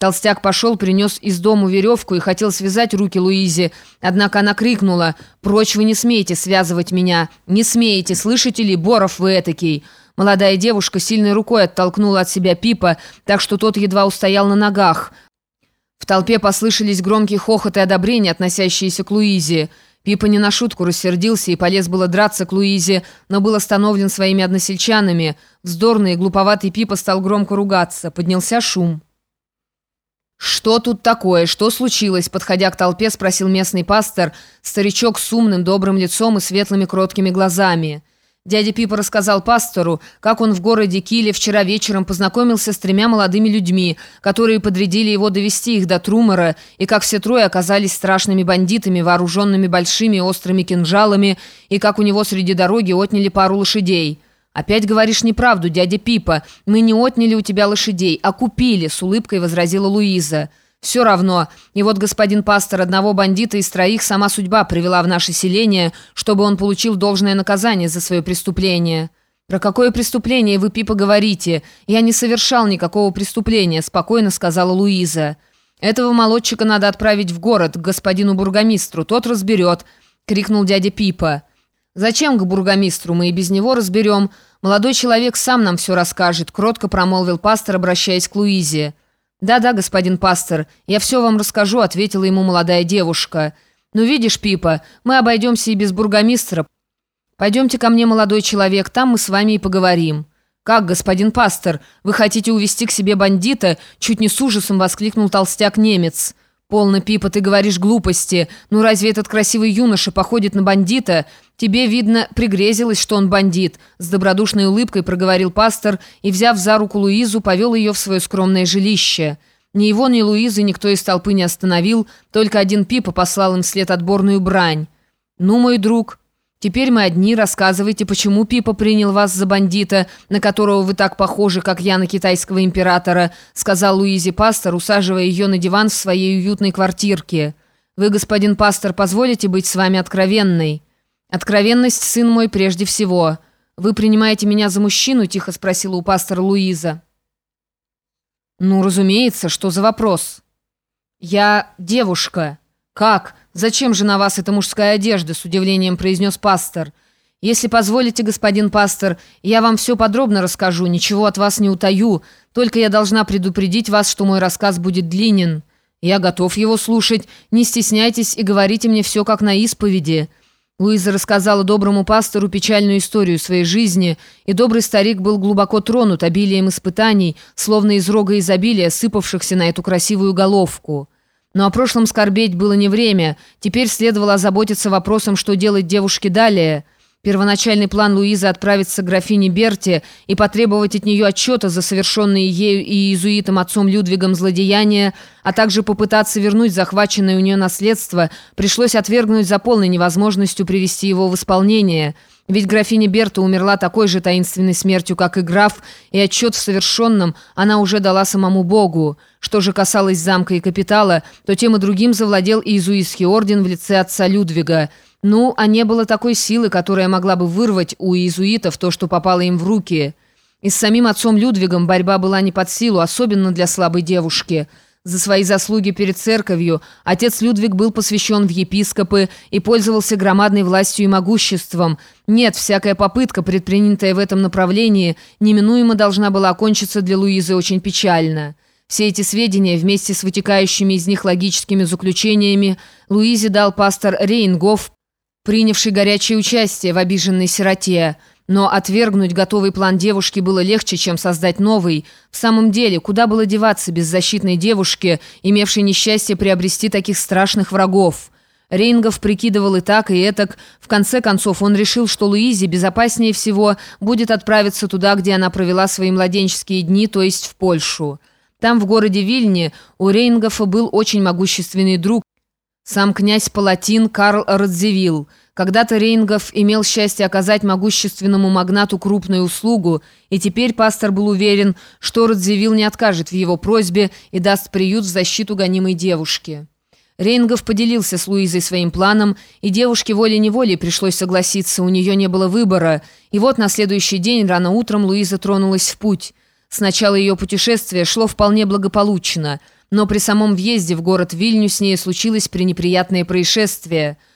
Толстяк пошел, принес из дому веревку и хотел связать руки Луизе, однако она крикнула «Прочь вы не смеете связывать меня! Не смеете, слышите ли, Боров вы этакий!» Молодая девушка сильной рукой оттолкнула от себя Пипа, так что тот едва устоял на ногах. В толпе послышались громкие хохот и одобрения, относящиеся к Луизе. Пипа не на шутку рассердился и полез было драться к Луизе, но был остановлен своими односельчанами. Вздорный и глуповатый Пипа стал громко ругаться. Поднялся шум. «Что тут такое? Что случилось?» Подходя к толпе, спросил местный пастор, старичок с умным, добрым лицом и светлыми, кроткими глазами. Дядя Пипа рассказал пастору, как он в городе Киле вчера вечером познакомился с тремя молодыми людьми, которые подрядили его довести их до Трумора, и как все трое оказались страшными бандитами, вооруженными большими острыми кинжалами, и как у него среди дороги отняли пару лошадей. «Опять говоришь неправду, дядя Пипа. Мы не отняли у тебя лошадей, а купили», — с улыбкой возразила Луиза. «Все равно. И вот господин пастор одного бандита из троих сама судьба привела в наше селение, чтобы он получил должное наказание за свое преступление». «Про какое преступление вы, Пипа, говорите? Я не совершал никакого преступления», — спокойно сказала Луиза. «Этого молодчика надо отправить в город, к господину бургомистру. Тот разберет», — крикнул дядя Пипа. «Зачем к бургомистру? Мы и без него разберем. Молодой человек сам нам все расскажет», — кротко промолвил пастор, обращаясь к Луизе. «Да-да, господин пастор, я все вам расскажу», — ответила ему молодая девушка. «Ну, видишь, Пипа, мы обойдемся и без бургомистра. Пойдемте ко мне, молодой человек, там мы с вами и поговорим». «Как, господин пастор, вы хотите увести к себе бандита?» Чуть не с ужасом воскликнул толстяк-немец. «Полно, Пипа, ты говоришь глупости. Ну разве этот красивый юноша походит на бандита? Тебе, видно, пригрезилось, что он бандит», — с добродушной улыбкой проговорил пастор и, взяв за руку Луизу, повел ее в свое скромное жилище. Ни его, ни Луизы никто из толпы не остановил, только один Пипа послал им вслед отборную брань. «Ну, мой друг, теперь мы одни, рассказывайте, почему Пипа принял вас за бандита, на которого вы так похожи, как я на китайского императора», сказал Луизе пастор, усаживая ее на диван в своей уютной квартирке. «Вы, господин пастор, позволите быть с вами откровенной?» «Откровенность, сын мой, прежде всего. Вы принимаете меня за мужчину?» – тихо спросила у пастора Луиза. «Ну, разумеется, что за вопрос?» «Я девушка». «Как? Зачем же на вас эта мужская одежда?» – с удивлением произнес пастор. «Если позволите, господин пастор, я вам все подробно расскажу, ничего от вас не утаю, только я должна предупредить вас, что мой рассказ будет длинен. Я готов его слушать, не стесняйтесь и говорите мне все как на исповеди». Луиза рассказала доброму пастору печальную историю своей жизни, и добрый старик был глубоко тронут обилием испытаний, словно из рога изобилия, сыпавшихся на эту красивую головку. Но о прошлом скорбеть было не время, теперь следовало озаботиться вопросом, что делать девушке далее – Первоначальный план Луизы отправиться к графине Берти и потребовать от нее отчета за совершенные ею и иезуитом отцом Людвигом злодеяния, а также попытаться вернуть захваченное у нее наследство, пришлось отвергнуть за полной невозможностью привести его в исполнение. Ведь графиня Берта умерла такой же таинственной смертью, как и граф, и отчет в совершенном она уже дала самому Богу. Что же касалось замка и капитала, то тем и другим завладел иезуитский орден в лице отца Людвига – ну, а не было такой силы, которая могла бы вырвать у иезуитов то, что попало им в руки. И с самим отцом Людвигом борьба была не под силу, особенно для слабой девушки. За свои заслуги перед церковью отец Людвиг был посвящен в епископы и пользовался громадной властью и могуществом. Нет, всякая попытка, предпринятая в этом направлении, неминуемо должна была окончиться для Луизы очень печально. Все эти сведения, вместе с вытекающими из них логическими заключениями, Луизе дал пастор Рейнгоф, принявший горячее участие в обиженной сироте. Но отвергнуть готовый план девушки было легче, чем создать новый. В самом деле, куда было деваться беззащитной девушке, имевшей несчастье приобрести таких страшных врагов? Рейнгов прикидывал и так, и этак. В конце концов, он решил, что Луизе безопаснее всего будет отправиться туда, где она провела свои младенческие дни, то есть в Польшу. Там, в городе Вильне, у Рейнгофа был очень могущественный друг, сам князь Палатин Карл Радзивилл. Когда-то Рейнгов имел счастье оказать могущественному магнату крупную услугу, и теперь пастор был уверен, что Радзивилл не откажет в его просьбе и даст приют в защиту гонимой девушки. Рейнгов поделился с Луизой своим планом, и девушке волей-неволей пришлось согласиться, у нее не было выбора. И вот на следующий день рано утром Луиза тронулась в путь. Сначала ее путешествие шло вполне благополучно – но при самом въезде в город Вильню с ней случилось пренеприятное происшествие –